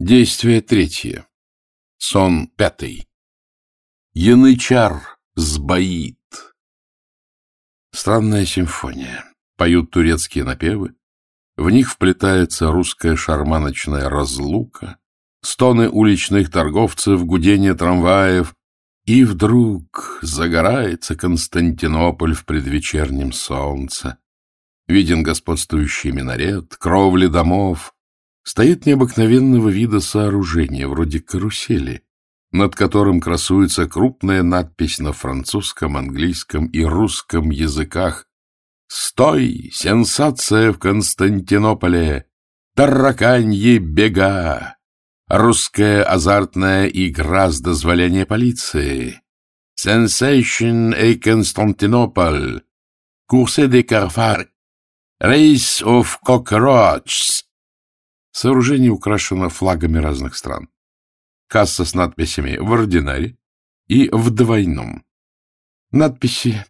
Действие третье. Сон пятый. Янычар сбоит. Странная симфония. Поют турецкие напевы. В них вплетается русская шарманочная разлука, стоны уличных торговцев, гудение трамваев. И вдруг загорается Константинополь в предвечернем солнце. Виден господствующий минарет, кровли домов, стоит необыкновенного вида сооружение, вроде карусели, над которым красуется крупная надпись на французском, английском и русском языках «Стой! Сенсация в Константинополе! Тараканьи бега! Русская азартная игра с дозволения полиции! Sensation и Константинополь! Курсе де Карфар! Рейс of Cockroaches!» Сооружение украшено флагами разных стран. Касса с надписями в ординаре и в двойном. Надписи.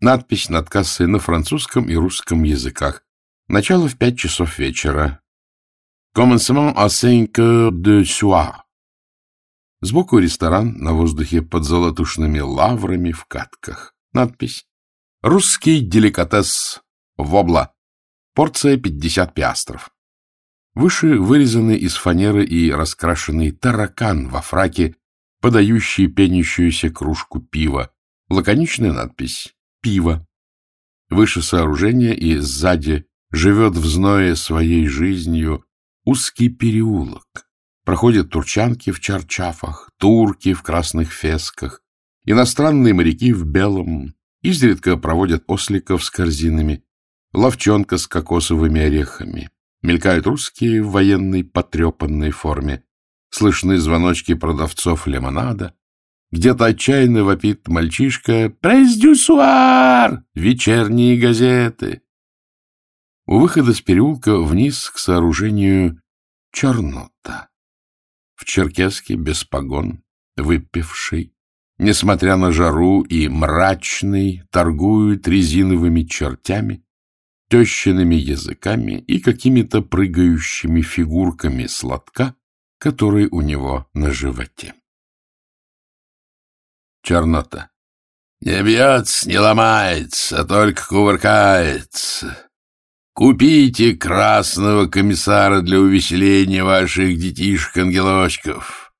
Надпись над кассой на французском и русском языках. Начало в пять часов вечера. Commencement à cinq heures de soir. Сбоку ресторан на воздухе под золотушными лаврами в катках. Надпись. Русский деликатес. Вобла. Порция 50 пиастров. Выше вырезаны из фанеры и раскрашенный таракан во фраке, подающий пенящуюся кружку пива. Лаконичная надпись «Пиво». Выше сооружения и сзади живет в зное своей жизнью узкий переулок. Проходят турчанки в чарчафах, турки в красных фесках, иностранные моряки в белом, изредка проводят осликов с корзинами, ловчонка с кокосовыми орехами. Мелькают русские в военной потрепанной форме. Слышны звоночки продавцов лимонада. Где-то отчаянно вопит мальчишка «Прездюсуар!» Вечерние газеты. У выхода с переулка вниз к сооружению Чернота. В черкеске без погон, выпивший, несмотря на жару и мрачный, торгуют резиновыми чертями, тещиными языками и какими-то прыгающими фигурками сладка, который у него на животе. Чернота. Не бьется, не ломается, а только кувыркается. Купите красного комиссара для увеселения ваших детишек-ангелочков.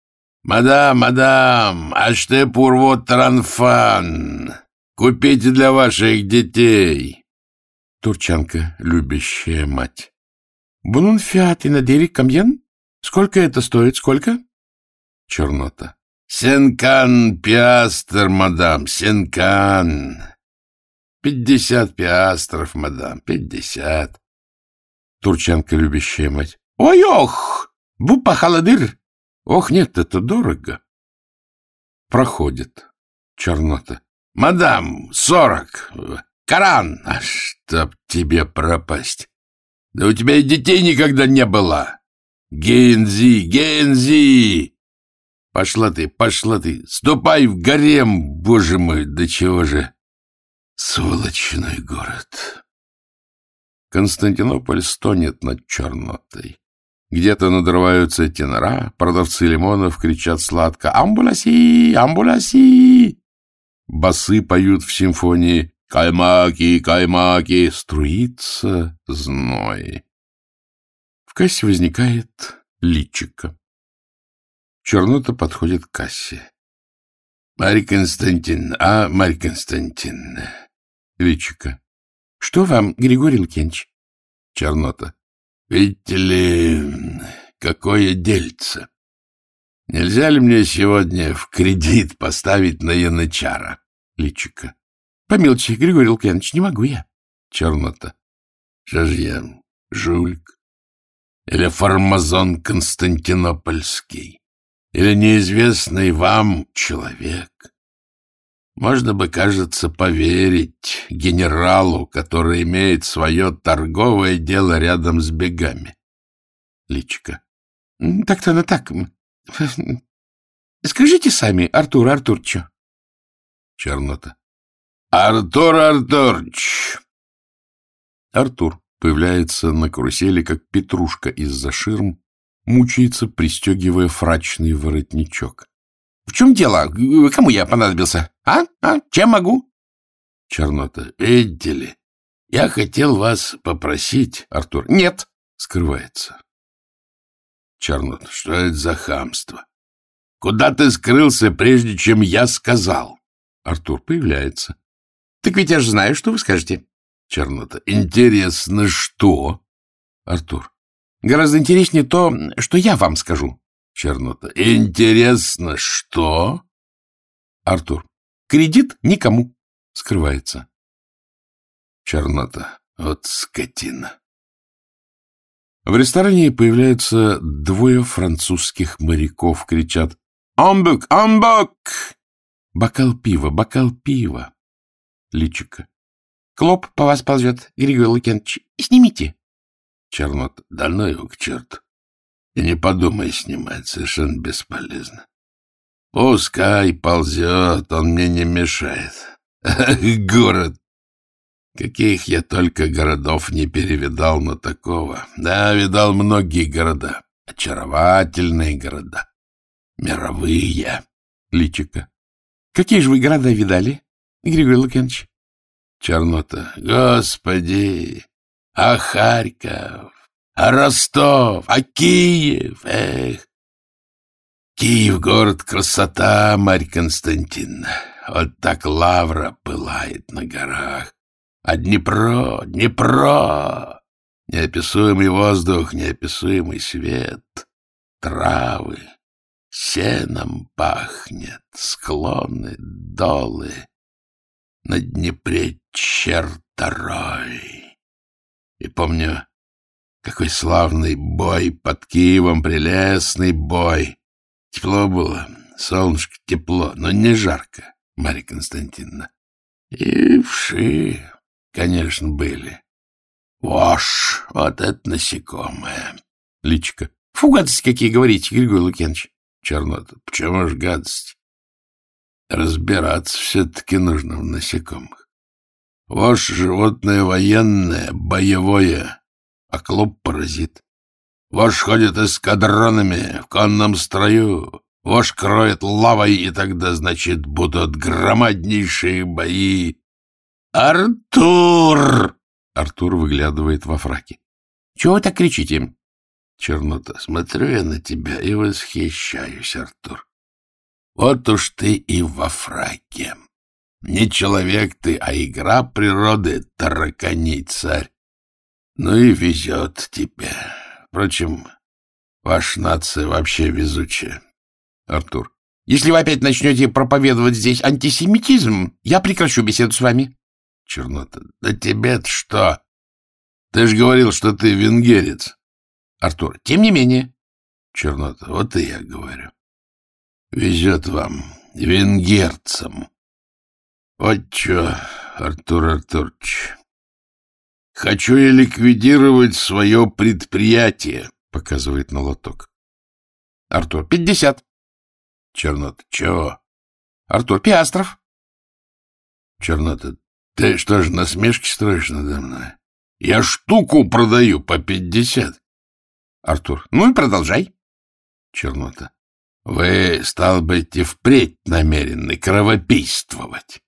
Мадам, мадам, ачте пурвот таранфан. Купите для ваших детей. Турчанка, любящая мать. — Бунунфиаты на дерек камьен? Сколько это стоит? Сколько? Чернота. — Сенкан пиастр, мадам, сенкан. Пятьдесят пиастров, мадам, пятьдесят. Турчанка, любящая мать. — Ой, ох! Бупа холодыр! Ох, нет, это дорого. Проходит. Чернота. — Мадам, сорок. Коран, а чтоб тебе пропасть! Да у тебя и детей никогда не было! Гензи, Гензи! Пошла ты, пошла ты, ступай в гарем, боже мой, да чего же! Сволочной город! Константинополь стонет над чернотой. Где-то надрываются тенора, продавцы лимонов кричат сладко «Амбуляси! Амбуляси!» Басы поют в симфонии Каймаки, каймаки, струится зной. В кассе возникает личико. Чернота подходит к кассе. — Марья Константин, а, Марья Константин. Личико. — Что вам, Григорий Лукьянович? Чернота. — Видите ли, какое дельце. Нельзя ли мне сегодня в кредит поставить на янычара? Личико. Помилуйте, Григорий Лукьянович, не могу я. Чернота. Что же я, жулик? Или фармазон Константинопольский? Или неизвестный вам человек? Можно бы, кажется, поверить генералу, который имеет свое торговое дело рядом с бегами. Личка. Так-то она так. Скажите сами, Артур Артурчу. Чернота. Артур Артурч! Артур появляется на карусели, как петрушка из-за ширм, мучается, пристегивая фрачный воротничок. — В чем дело? Кому я понадобился? А? А? Чем могу? Чернота. — Видите ли, я хотел вас попросить... Артур. — Нет. Скрывается. Чернота. — Что это за хамство? Куда ты скрылся, прежде чем я сказал? Артур появляется. — Так ведь я же знаю, что вы скажете. Чернота. — Интересно, что? Артур. — Гораздо интереснее то, что я вам скажу. Чернота. — Интересно, что? Артур. — Кредит никому. Скрывается. Чернота. Вот скотина. В ресторане появляются двое французских моряков, кричат «Амбук! Амбук!» Бокал пива, бокал пива. Личика. Клоп по вас ползет, Григорий Лукьянович. Снимите. Чернот. Да ну его к черту. И не подумай снимать, совершенно бесполезно. Пускай ползет, он мне не мешает. Город. Каких я только городов не перевидал, но такого. Да, видал многие города. Очаровательные города. Мировые. Личика. Какие же вы города видали, Григорий Лукьянович? Чернота. Господи! А Харьков? А Ростов? А Киев? Эх! Киев — город красота, Марь Константиновна. Вот так лавра пылает на горах. А Днепро, Днепро! Неописуемый воздух, неописуемый свет, травы, Сеном пахнет, склоны, долы, На Днепре черторой. И помню, какой славный бой под Киевом, прелестный бой. Тепло было, солнышко тепло, но не жарко, Марья Константиновна. И вши, конечно, были. Вошь, вот это насекомое. Личка. Фу, гадости какие говорите, Григорий Лукьянович. Чернота. Почему ж гадость? Разбираться все-таки нужно в насекомых. Ваше животное военное, боевое, а клоп паразит. Ваш ходит эскадронами в конном строю, ваш кроет лавой, и тогда, значит, будут громаднейшие бои. «Артур!» Артур выглядывает во фраке. «Чего вы так кричите?» Чернота, смотрю я на тебя и восхищаюсь, Артур. Вот уж ты и во фраке. Не человек ты, а игра природы, тараканий царь. Ну и везет тебе. Впрочем, ваша нация вообще везучая. Артур. Если вы опять начнете проповедовать здесь антисемитизм, я прекращу беседу с вами. Чернота. Да тебе-то что? Ты же говорил, что ты венгерец. Артур. Тем не менее. Чернота. Вот и я говорю. Везет вам, венгерцам. Вот что, Артур Артурович. Хочу я ликвидировать свое предприятие, показывает на лоток. Артур. Пятьдесят. Чернота. Чего? Артур. Пиастров. Чернота. Ты что ж, насмешки строишь надо мной? Я штуку продаю по пятьдесят. Артур. Ну и продолжай. Чернота. Вы, стал быть, и впредь намерены кровопийствовать.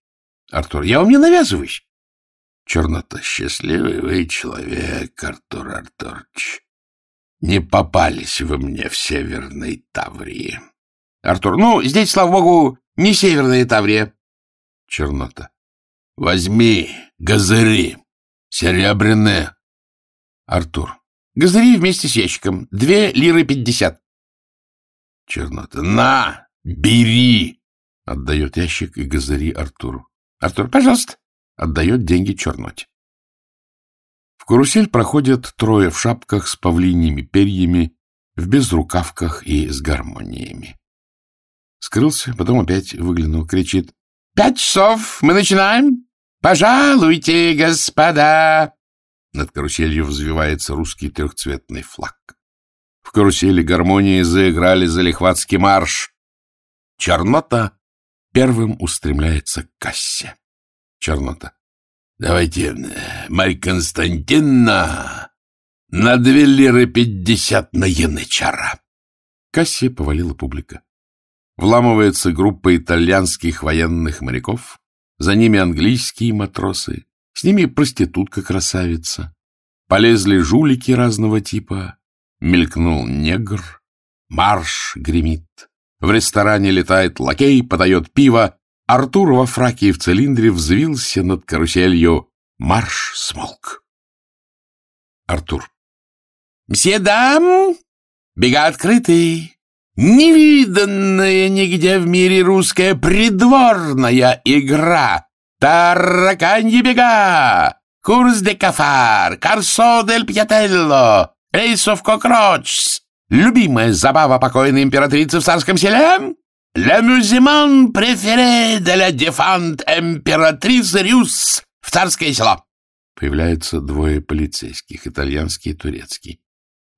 Артур. Я вам не навязываюсь. Чернота. Счастливый вы человек, Артур Артурович. Не попались вы мне в Северной Таврии. Артур. Ну, здесь, слава богу, не Северная Таврия. Чернота. Возьми газыри, серебряные. Артур. Газыри вместе с ящиком. Две лиры пятьдесят. Чернота. На, бери! Отдает ящик и газыри Артуру. Артур, пожалуйста. Отдает деньги Черноте. В карусель проходят трое в шапках с павлиньими перьями, в безрукавках и с гармониями. Скрылся, потом опять выглянул, кричит. — Пять часов, мы начинаем? Пожалуйте, господа! Над каруселью взвивается русский трехцветный флаг. В карусели гармонии заиграли залихватский марш. Чернота первым устремляется к кассе. Чернота. — Давайте, Марья Константиновна, На две лиры пятьдесят на янычара. Кассия повалила публика. Вламывается группа итальянских военных моряков, за ними английские матросы, с ними проститутка-красавица. Полезли жулики разного типа, мелькнул негр, марш гремит. В ресторане летает лакей, подает пиво. Артур во фраке и в цилиндре взвился над каруселью. Марш смолк. Артур. «Мсье дам, бега открытый, невиданная нигде в мире русская придворная игра. Тараканьи бега, курс де кафар, карсо дель пьятелло, эйс оф кокрочс, Любимая забава покойной императрицы в царском селе? «L'amusement préféré de la défunte императриce Рюс в царское село». Появляются двое полицейских, итальянский и турецкий.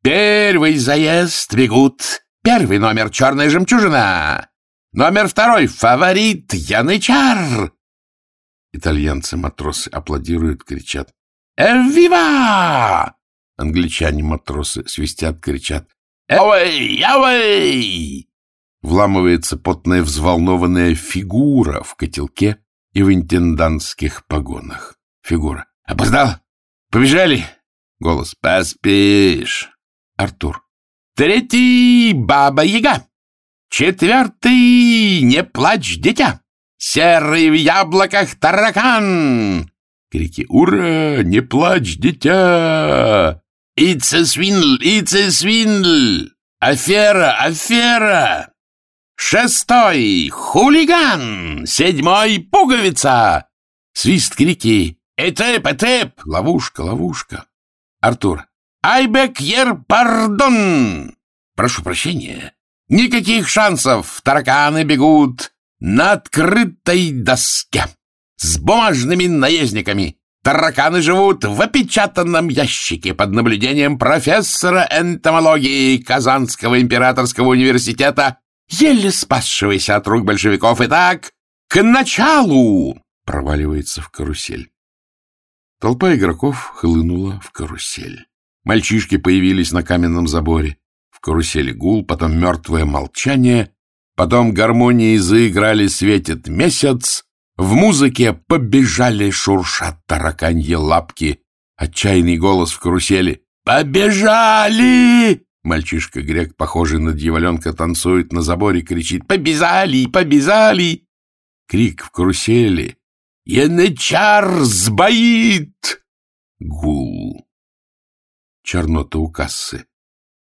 Первый заезд бегут. Первый номер «Черная жемчужина». Номер второй — фаворит Янычар. Итальянцы-матросы аплодируют, кричат. «Эвива!» Англичане-матросы свистят, кричат. «Away! Away!» Вламывается потная взволнованная фигура в котелке и в интендантских погонах. Фигура. «Опоздал! Побежали!» Голос. «Поспишь!» Артур. «Третий — Баба-Яга! Четвертый — Не плачь, дитя! Серый в яблоках таракан!» Крики «Ура! Не плачь, дитя!» «It's a swindle! It's a swindle! Афера! Афера!» «Шестой! Хулиган! Седьмой! Пуговица!» Свист, крики «Этеп! Этеп!» Ловушка! Ловушка! Артур. «Айбек ер пардон!» «Прошу прощения. Никаких шансов! Тараканы бегут на открытой доске с бумажными наездниками!» Тараканы живут в опечатанном ящике под наблюдением профессора энтомологии Казанского императорского университета, еле спасшегося от рук большевиков. Итак, к началу! Проваливается в карусель. Толпа игроков хлынула в карусель. Мальчишки появились на каменном заборе. В карусели гул, потом мертвое молчание, потом гармонии заиграли «Светит месяц», в музыке побежали шуршат тараканье лапки. Отчаянный голос в карусели. «Побежали!» Мальчишка-грек, похожий на дьяволенка, танцует на заборе, кричит «Побежали! Побежали!» Крик в карусели. «Янычар сбоит!» Гул. Чернота у кассы.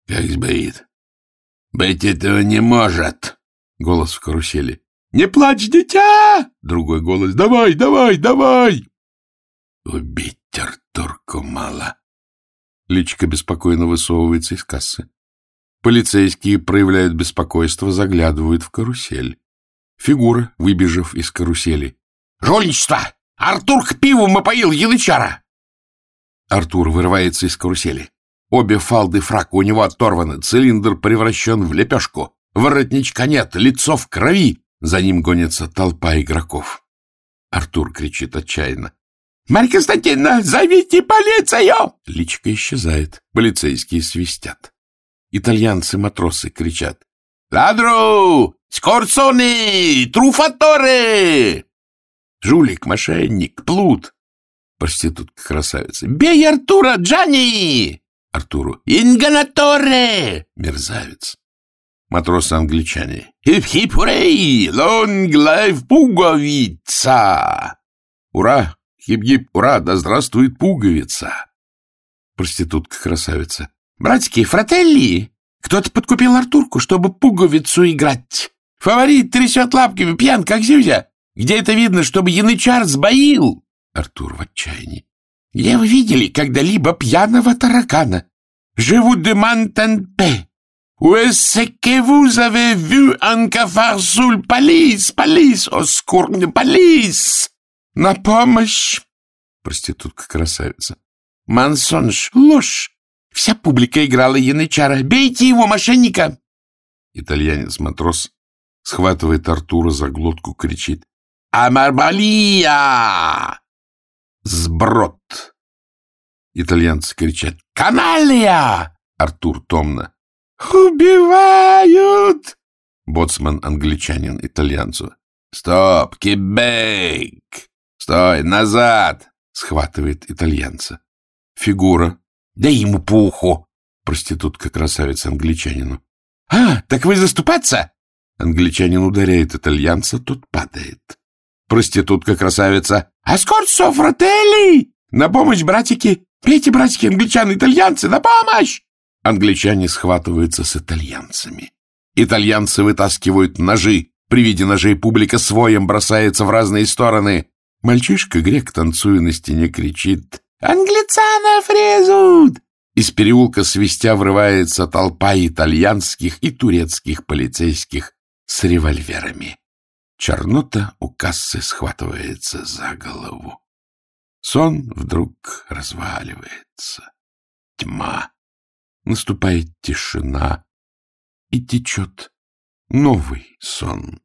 «Как сбоит? Быть этого не может!» Голос в карусели. «Не плачь, дитя!» Другой голос. «Давай, давай, давай!» «Убить Артурку мало!» Личка беспокойно высовывается из кассы. Полицейские проявляют беспокойство, заглядывают в карусель. Фигура, выбежав из карусели. «Жульничество! Артур к пиву мы поил янычара!» Артур вырывается из карусели. Обе фалды фрака у него оторваны, цилиндр превращен в лепешку. Воротничка нет, лицо в крови. За ним гонится толпа игроков. Артур кричит отчаянно. — Марья Константиновна, зовите полицию! Личка исчезает. Полицейские свистят. Итальянцы-матросы кричат. — Ladro! Scorzone! Truffatore! Жулик, мошенник, плут. Проститутка-красавица. — Бей Артура, Джанни! Артуру. — Ingannatore! Мерзавец. Матросы-англичане. «Hip-hip-hooray! Long live пуговица!» «Ура! Хип-хип! Ура! Да здравствует пуговица!» Проститутка-красавица. «Братики, фрателли! Кто-то подкупил Артурку, чтобы пуговицу играть. Фаворит трясет лапками, пьян, как зюзя. Где это видно, чтобы янычар сбоил?» Артур в отчаянии. «Где вы видели когда-либо пьяного таракана? Живу де мантен-пе!» Où est-ce que vous avez vu un cafard sous le полис? Полис! О, скорбный полис! На помощь! Проститутка-красавица. Мансонж, ложь! Вся публика играла янычара. Бейте его, мошенника! Итальянец-матрос схватывает Артура за глотку, кричит. «Амарбалия!» Сброд! Итальянцы кричат «Каналья!» Артур томно. «Убивают!» Боцман англичанин итальянцу. «Стоп! Кебейк! Стой! Назад!» Схватывает итальянца. Фигура. «Дай ему пуху!» Проститутка красавица англичанину. «А, так вы заступаться?» Англичанин ударяет итальянца, тот падает. Проститутка красавица. «Аскорцо, фрателли! На помощь, братики! Пейте, братики, англичаны, итальянцы, на помощь!» Англичане схватываются с итальянцами. Итальянцы вытаскивают ножи. При виде ножей публика своем бросается в разные стороны. Мальчишка-грек, танцуя на стене, кричит «Англицанов резут!» Из переулка свистя врывается толпа итальянских и турецких полицейских с револьверами. Чернота у кассы схватывается за голову. Сон вдруг разваливается. Тьма. Наступает тишина, и течет новый сон.